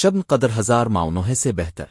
شبن قدر ہزار معاونوہے سے بہتر۔